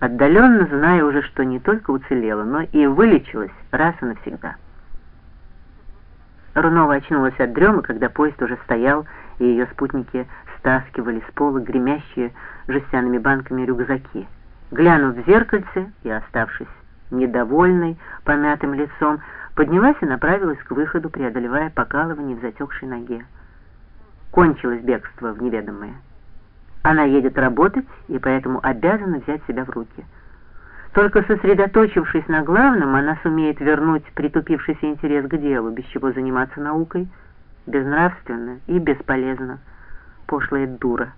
отдаленно зная уже, что не только уцелела, но и вылечилась раз и навсегда. Рунова очнулась от дремы, когда поезд уже стоял, и ее спутники стаскивали с пола гремящие жестяными банками рюкзаки. Глянув в зеркальце и оставшись недовольной, помятым лицом, поднялась и направилась к выходу, преодолевая покалывание в затекшей ноге. Кончилось бегство в неведомое. Она едет работать и поэтому обязана взять себя в руки. Только сосредоточившись на главном, она сумеет вернуть притупившийся интерес к делу, без чего заниматься наукой безнравственно и бесполезно. Пошлая дура,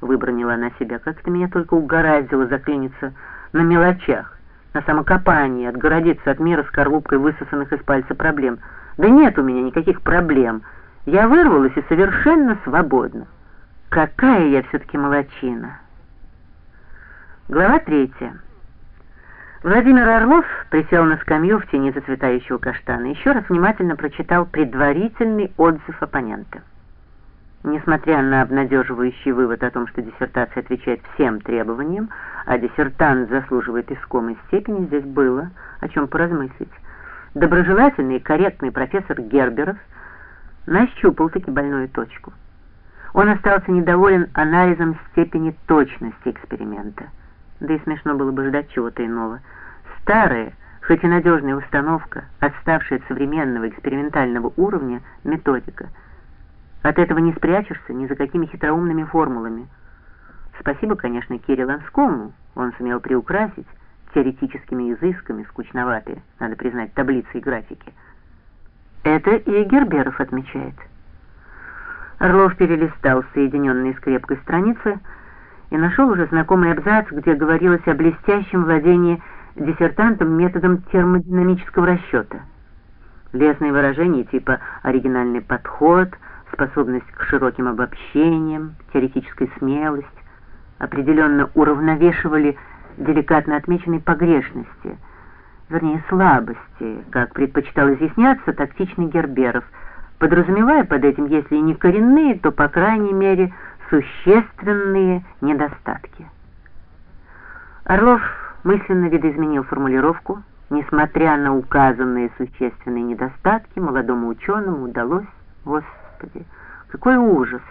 выбронила она себя, как-то меня только угораздило заклиниться на мелочах, на самокопании, отгородиться от мира скорлупкой высосанных из пальца проблем. Да нет у меня никаких проблем. Я вырвалась и совершенно свободна. Какая я все-таки молочина. Глава третья. Владимир Орлов присел на скамью в тени зацветающего каштана и еще раз внимательно прочитал предварительный отзыв оппонента. Несмотря на обнадеживающий вывод о том, что диссертация отвечает всем требованиям, а диссертант заслуживает искомой степени, здесь было о чем поразмыслить. Доброжелательный и корректный профессор Герберов нащупал таки больную точку. Он остался недоволен анализом степени точности эксперимента. Да и смешно было бы ждать чего-то иного. Старая, хоть и надежная установка, отставшая от современного экспериментального уровня, методика – от этого не спрячешься ни за какими хитроумными формулами. Спасибо, конечно, Кириллу Ланскому, он сумел приукрасить теоретическими изысками скучноватые, надо признать, таблицы и графики. Это и Герберов отмечает. Орлов перелистал соединенные скрепкой страницы и нашел уже знакомый абзац, где говорилось о блестящем владении диссертантом методом термодинамического расчета. Лесные выражения типа «оригинальный подход», способность к широким обобщениям, теоретическая смелость определенно уравновешивали деликатно отмеченные погрешности, вернее слабости, как предпочитал изъясняться тактичный Герберов, подразумевая под этим, если не коренные, то, по крайней мере, существенные недостатки. Орлов мысленно видоизменил формулировку, несмотря на указанные существенные недостатки, молодому ученому удалось, господи, какой ужас!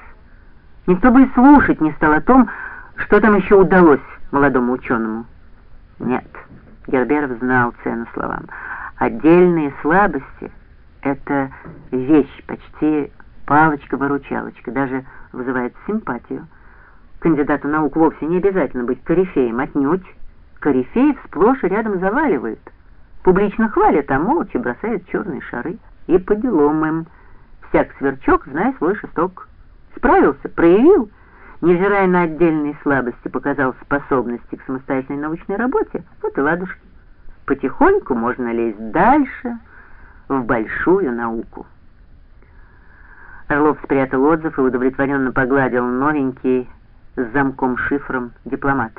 Никто бы и слушать не стал о том, что там еще удалось молодому ученому. Нет, Герберов знал цену словам. Отдельные слабости — это вещь, почти палочка-выручалочка, даже вызывает симпатию. Кандидату наук вовсе не обязательно быть корифеем, отнюдь. Корифеев сплошь и рядом заваливают. Публично хвалят, а молча бросают черные шары. И по делам им — Всяк сверчок, зная свой шесток. Справился, проявил, невзирая на отдельные слабости, показал способности к самостоятельной научной работе, вот и ладушки. Потихоньку можно лезть дальше, в большую науку. Орлов спрятал отзыв и удовлетворенно погладил новенький с замком-шифром дипломат.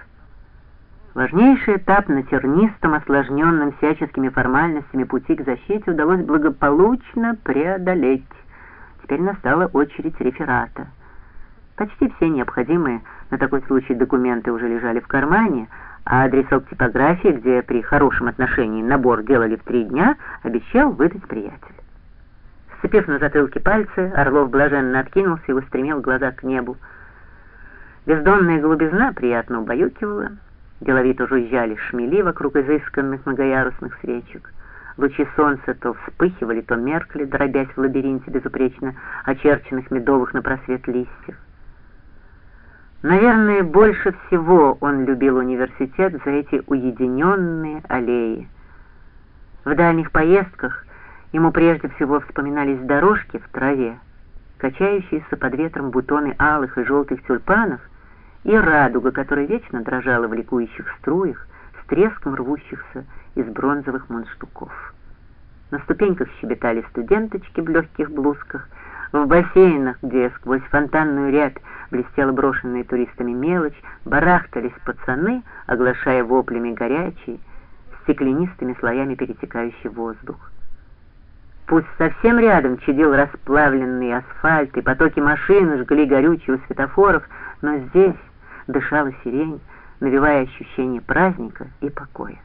Важнейший этап на тернистом, осложненном всяческими формальностями пути к защите удалось благополучно преодолеть. Теперь настала очередь реферата. Почти все необходимые на такой случай документы уже лежали в кармане, а адресок типографии, где при хорошем отношении набор делали в три дня, обещал выдать приятель. Сцепив на затылке пальцы, Орлов блаженно откинулся и устремил глаза к небу. Бездонная голубизна приятно убаюкивала, деловито жужжали шмели вокруг изысканных многоярусных свечек. Лучи солнца то вспыхивали, то меркли, дробясь в лабиринте безупречно очерченных медовых на просвет листьев. Наверное, больше всего он любил университет за эти уединенные аллеи. В дальних поездках ему прежде всего вспоминались дорожки в траве, качающиеся под ветром бутоны алых и желтых тюльпанов и радуга, которая вечно дрожала в ликующих струях, с треском рвущихся из бронзовых мундштуков. На ступеньках щебетали студенточки в легких блузках, в бассейнах, где сквозь фонтанную рябь блестела брошенная туристами мелочь, барахтались пацаны, оглашая воплями горячий, стеклянистыми слоями перетекающий воздух. Пусть совсем рядом чадил расплавленный асфальт, и потоки машин жгли горючие у светофоров, но здесь дышала сирень, навевая ощущение праздника и покоя.